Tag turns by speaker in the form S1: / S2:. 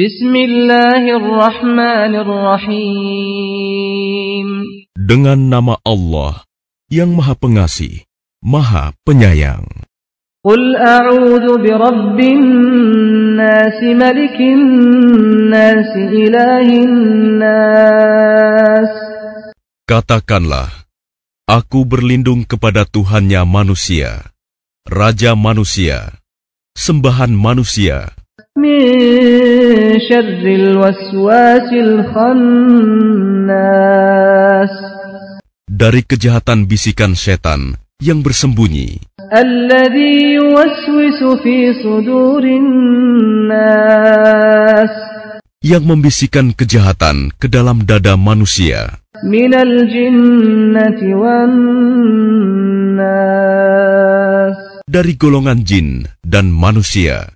S1: Bismillahirrahmanirrahim.
S2: Dengan nama Allah yang Maha Pengasih, Maha Penyayang.
S1: Qul a'udzu birabbin nas, malikin nas, ilahin nas.
S2: Katakanlah, aku berlindung kepada Tuhannya manusia, raja manusia, sembahan manusia,
S1: من شر الوسواس الخناس
S2: dari kejahatan bisikan setan yang bersembunyi,
S1: الذي يوسوس في صدور الناس
S2: yang membisikkan kejahatan ke dalam dada manusia,
S1: من الجنة والناس
S2: dari golongan jin dan manusia.